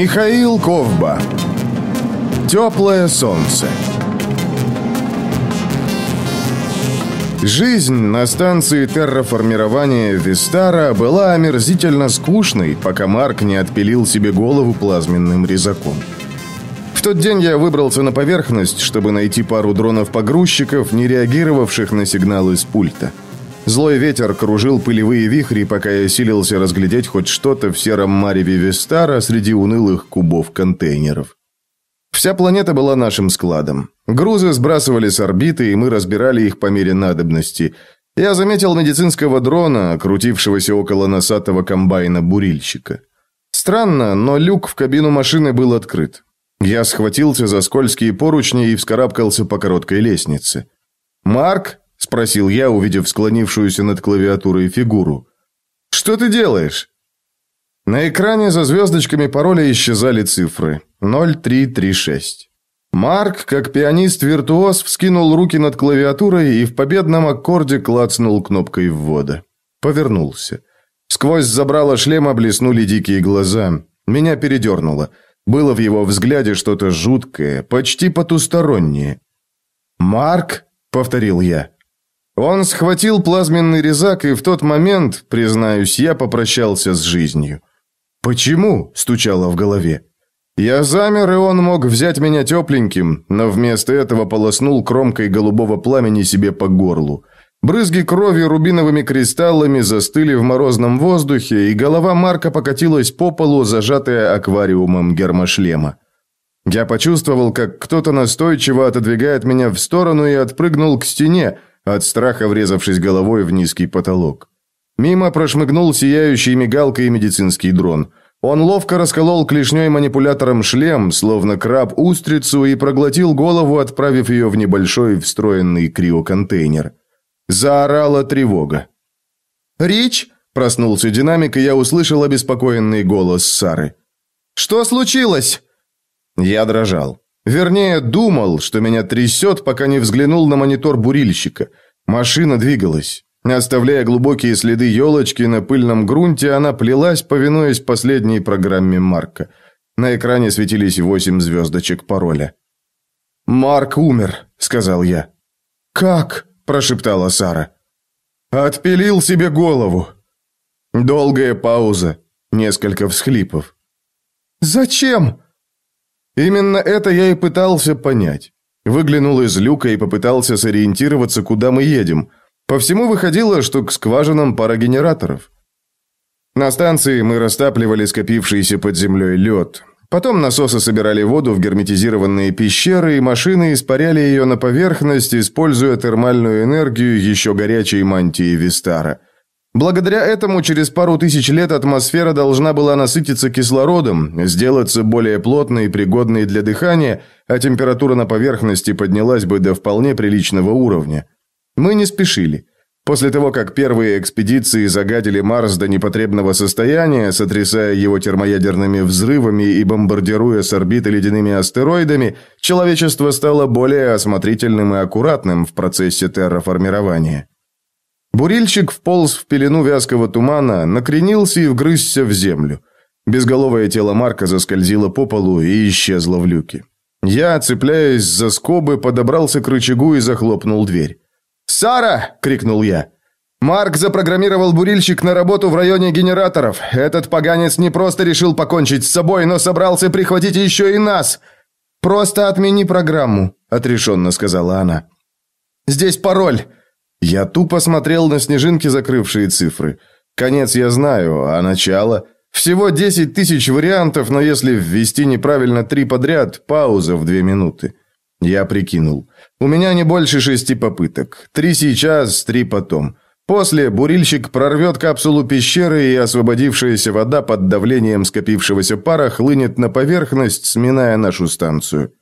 Михаил Ковба Теплое солнце Жизнь на станции терраформирования Вистара была омерзительно скучной, пока Марк не отпилил себе голову плазменным резаком. В тот день я выбрался на поверхность, чтобы найти пару дронов-погрузчиков, не реагировавших на сигналы с пульта. Злой ветер кружил пылевые вихри, пока я силился разглядеть хоть что-то в сером мареве Вестара среди унылых кубов контейнеров. Вся планета была нашим складом. Грузы сбрасывали с орбиты, и мы разбирали их по мере надобности. Я заметил медицинского дрона, крутившегося около носатого комбайна-бурильщика. Странно, но люк в кабину машины был открыт. Я схватился за скользкие поручни и вскарабкался по короткой лестнице. «Марк?» – спросил я, увидев склонившуюся над клавиатурой фигуру. «Что ты делаешь?» На экране за звездочками пароля исчезали цифры. 0336. Марк, как пианист-виртуоз, вскинул руки над клавиатурой и в победном аккорде клацнул кнопкой ввода. Повернулся. Сквозь забрало шлема блеснули дикие глаза. Меня передернуло. Было в его взгляде что-то жуткое, почти потустороннее. «Марк?» — повторил я. Он схватил плазменный резак, и в тот момент, признаюсь, я попрощался с жизнью. «Почему?» – стучало в голове. Я замер, и он мог взять меня тепленьким, но вместо этого полоснул кромкой голубого пламени себе по горлу. Брызги крови рубиновыми кристаллами застыли в морозном воздухе, и голова Марка покатилась по полу, зажатая аквариумом гермошлема. Я почувствовал, как кто-то настойчиво отодвигает меня в сторону и отпрыгнул к стене, от страха врезавшись головой в низкий потолок. Мимо прошмыгнул сияющий мигалкой медицинский дрон. Он ловко расколол клешней манипулятором шлем, словно краб устрицу, и проглотил голову, отправив ее в небольшой встроенный криоконтейнер. Заорала тревога. «Рич!» – проснулся динамик, и я услышал обеспокоенный голос Сары. «Что случилось?» Я дрожал. Вернее, думал, что меня трясет, пока не взглянул на монитор бурильщика. Машина двигалась. Оставляя глубокие следы елочки на пыльном грунте, она плелась, повинуясь последней программе Марка. На экране светились восемь звездочек пароля. «Марк умер», — сказал я. «Как?» – прошептала Сара. «Отпилил себе голову». Долгая пауза, несколько всхлипов. «Зачем?» Именно это я и пытался понять. Выглянул из люка и попытался сориентироваться, куда мы едем. По всему выходило, что к скважинам пара генераторов. На станции мы растапливали скопившийся под землей лед. Потом насосы собирали воду в герметизированные пещеры, и машины испаряли ее на поверхность, используя термальную энергию еще горячей мантии Вистара. Благодаря этому через пару тысяч лет атмосфера должна была насытиться кислородом, сделаться более плотной и пригодной для дыхания, а температура на поверхности поднялась бы до вполне приличного уровня. Мы не спешили. После того, как первые экспедиции загадили Марс до непотребного состояния, сотрясая его термоядерными взрывами и бомбардируя с орбиты ледяными астероидами, человечество стало более осмотрительным и аккуратным в процессе терраформирования. Бурильщик вполз в пелену вязкого тумана, накренился и вгрызся в землю. Безголовое тело Марка заскользило по полу и исчезло в люке. Я, цепляясь за скобы, подобрался к рычагу и захлопнул дверь. «Сара!» – крикнул я. «Марк запрограммировал бурильщик на работу в районе генераторов. Этот поганец не просто решил покончить с собой, но собрался прихватить еще и нас!» «Просто отмени программу», – отрешенно сказала она. «Здесь пароль». Я тупо смотрел на снежинки, закрывшие цифры. Конец я знаю, а начало... Всего 10 тысяч вариантов, но если ввести неправильно три подряд, пауза в две минуты. Я прикинул. У меня не больше шести попыток. Три сейчас, три потом. После бурильщик прорвет капсулу пещеры, и освободившаяся вода под давлением скопившегося пара хлынет на поверхность, сминая нашу станцию.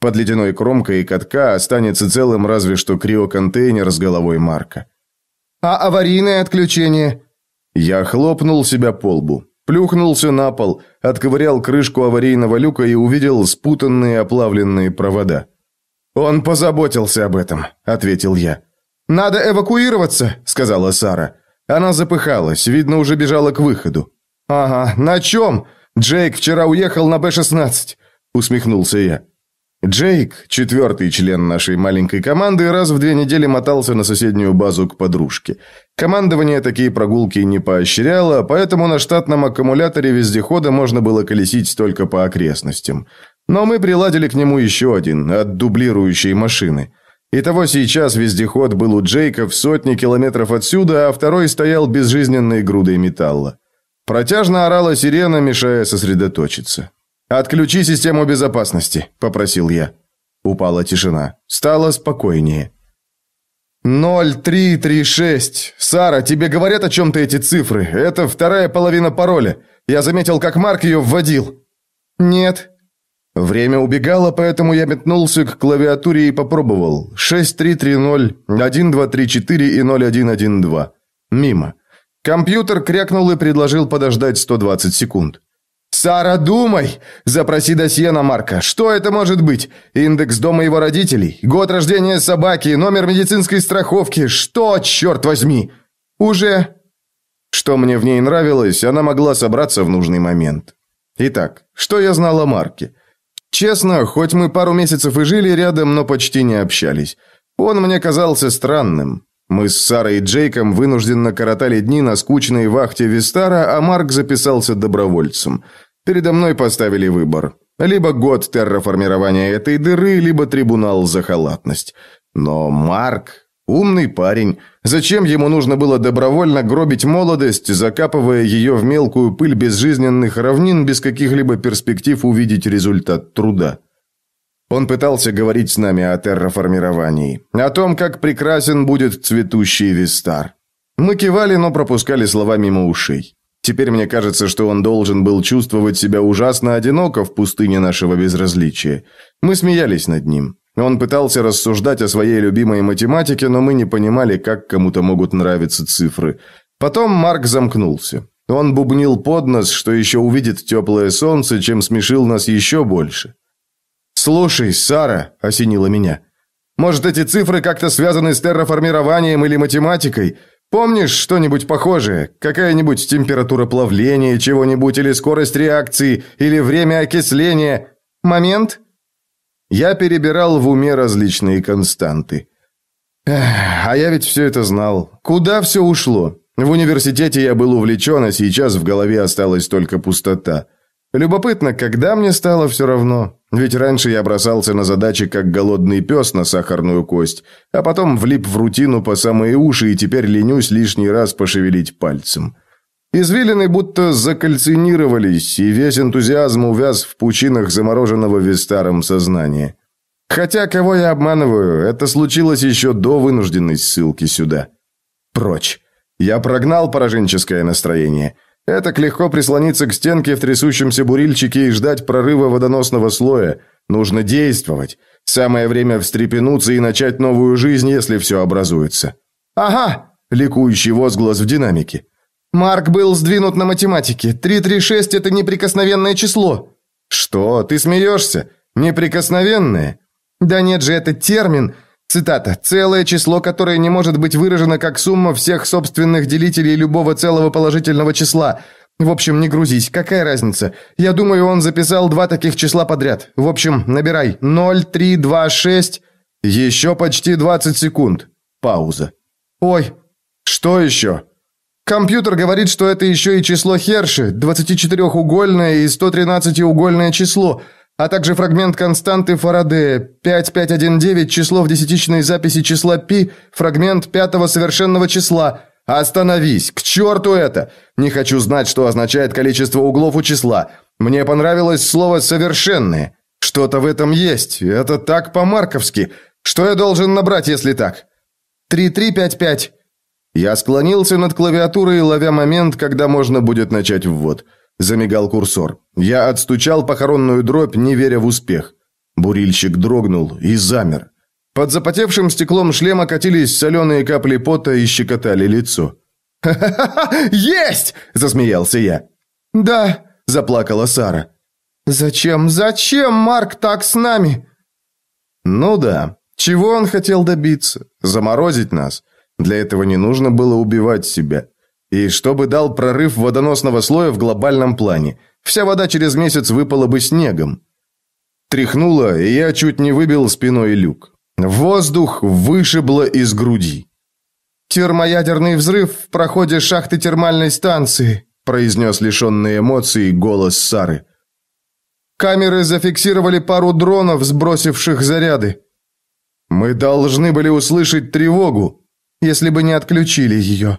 Под ледяной кромкой катка останется целым разве что криоконтейнер с головой Марка. «А аварийное отключение?» Я хлопнул себя по лбу, плюхнулся на пол, отковырял крышку аварийного люка и увидел спутанные оплавленные провода. «Он позаботился об этом», — ответил я. «Надо эвакуироваться», — сказала Сара. Она запыхалась, видно, уже бежала к выходу. «Ага, на чем? Джейк вчера уехал на Б-16», — усмехнулся я. Джейк, четвертый член нашей маленькой команды, раз в две недели мотался на соседнюю базу к подружке. Командование такие прогулки не поощряло, поэтому на штатном аккумуляторе вездехода можно было колесить только по окрестностям. Но мы приладили к нему еще один, от дублирующей машины. Итого сейчас вездеход был у Джейка в сотни километров отсюда, а второй стоял безжизненной грудой металла. Протяжно орала сирена, мешая сосредоточиться. «Отключи систему безопасности», – попросил я. Упала тишина. Стало спокойнее. «Ноль, три, три, шесть. Сара, тебе говорят о чем-то эти цифры? Это вторая половина пароля. Я заметил, как Марк ее вводил». «Нет». Время убегало, поэтому я метнулся к клавиатуре и попробовал. Шесть, три, три, ноль, один, два, три, четыре и ноль, один, один, два. Мимо. Компьютер крякнул и предложил подождать 120 секунд. «Сара, думай! Запроси досье на Марка. Что это может быть? Индекс дома его родителей? Год рождения собаки? Номер медицинской страховки? Что, черт возьми?» «Уже...» Что мне в ней нравилось, она могла собраться в нужный момент. Итак, что я знал о Марке? Честно, хоть мы пару месяцев и жили рядом, но почти не общались. Он мне казался странным. Мы с Сарой и Джейком вынужденно коротали дни на скучной вахте Вистара, а Марк записался добровольцем. Передо мной поставили выбор. Либо год терраформирования этой дыры, либо трибунал за халатность. Но Марк умный парень. Зачем ему нужно было добровольно гробить молодость, закапывая ее в мелкую пыль безжизненных равнин без каких-либо перспектив увидеть результат труда? Он пытался говорить с нами о терраформировании, о том, как прекрасен будет цветущий Вистар. Мы кивали, но пропускали слова мимо ушей. Теперь мне кажется, что он должен был чувствовать себя ужасно одиноко в пустыне нашего безразличия. Мы смеялись над ним. Он пытался рассуждать о своей любимой математике, но мы не понимали, как кому-то могут нравиться цифры. Потом Марк замкнулся. Он бубнил под нос, что еще увидит теплое солнце, чем смешил нас еще больше. «Слушай, Сара», — осенила меня, — «может, эти цифры как-то связаны с терраформированием или математикой? Помнишь что-нибудь похожее? Какая-нибудь температура плавления чего-нибудь, или скорость реакции, или время окисления? Момент?» Я перебирал в уме различные константы. Эх, а я ведь все это знал. Куда все ушло? В университете я был увлечен, а сейчас в голове осталась только пустота. Любопытно, когда мне стало все равно. Ведь раньше я бросался на задачи, как голодный пес на сахарную кость, а потом влип в рутину по самые уши и теперь ленюсь лишний раз пошевелить пальцем. Извилины будто закальцинировались, и весь энтузиазм увяз в пучинах замороженного вестаром сознания. Хотя, кого я обманываю, это случилось еще до вынужденной ссылки сюда. Прочь. Я прогнал пораженческое настроение – это легко прислониться к стенке в трясущемся бурильчике и ждать прорыва водоносного слоя. Нужно действовать. Самое время встрепенуться и начать новую жизнь, если все образуется. «Ага!» – ликующий возглас в динамике. «Марк был сдвинут на математике. 336 – это неприкосновенное число». «Что? Ты смеешься? Неприкосновенное?» «Да нет же, это термин. Цитата. «Целое число, которое не может быть выражено как сумма всех собственных делителей любого целого положительного числа. В общем, не грузись, какая разница? Я думаю, он записал два таких числа подряд. В общем, набирай. 0, 3, 2, 6. Еще почти 20 секунд. Пауза. Ой, что еще? Компьютер говорит, что это еще и число Херши, 24-угольное и 113-угольное число – а также фрагмент константы Фарадея 5519, число в десятичной записи числа π, фрагмент пятого совершенного числа. Остановись, к черту это! Не хочу знать, что означает количество углов у числа. Мне понравилось слово «совершенное». Что-то в этом есть, это так по-марковски. Что я должен набрать, если так? 3355. Я склонился над клавиатурой, ловя момент, когда можно будет начать ввод. Замигал курсор. Я отстучал похоронную дробь, не веря в успех. Бурильщик дрогнул и замер. Под запотевшим стеклом шлема катились соленые капли пота и щекотали лицо. «Ха-ха-ха! Есть!» – засмеялся я. «Да», – заплакала Сара. «Зачем, зачем Марк так с нами?» «Ну да. Чего он хотел добиться? Заморозить нас. Для этого не нужно было убивать себя. И чтобы дал прорыв водоносного слоя в глобальном плане. Вся вода через месяц выпала бы снегом. Тряхнуло, и я чуть не выбил спиной люк. Воздух вышибло из груди. «Термоядерный взрыв в проходе шахты термальной станции», произнес лишенный эмоций голос Сары. «Камеры зафиксировали пару дронов, сбросивших заряды. Мы должны были услышать тревогу, если бы не отключили ее».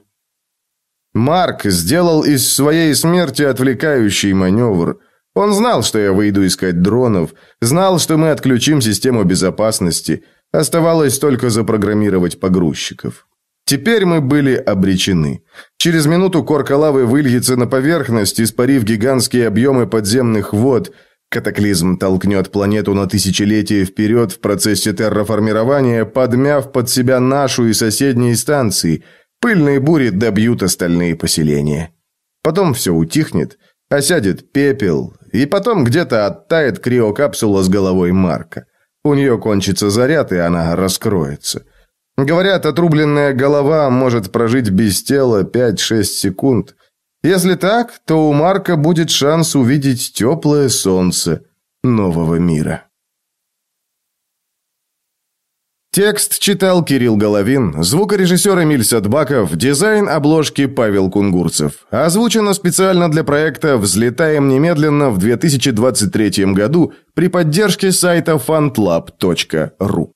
Марк сделал из своей смерти отвлекающий маневр. Он знал, что я выйду искать дронов, знал, что мы отключим систему безопасности. Оставалось только запрограммировать погрузчиков. Теперь мы были обречены. Через минуту корка лавы выльется на поверхность, испарив гигантские объемы подземных вод. Катаклизм толкнет планету на тысячелетия вперед в процессе терраформирования, подмяв под себя нашу и соседние станции – Пыльные бури добьют остальные поселения. Потом все утихнет, осядет пепел, и потом где-то оттает криокапсула с головой Марка. У нее кончится заряд, и она раскроется. Говорят, отрубленная голова может прожить без тела 5-6 секунд. Если так, то у Марка будет шанс увидеть теплое солнце нового мира. Текст читал Кирилл Головин, звукорежиссер Эмиль Садбаков, дизайн обложки Павел Кунгурцев. Озвучено специально для проекта «Взлетаем немедленно» в 2023 году при поддержке сайта fantlab.ru.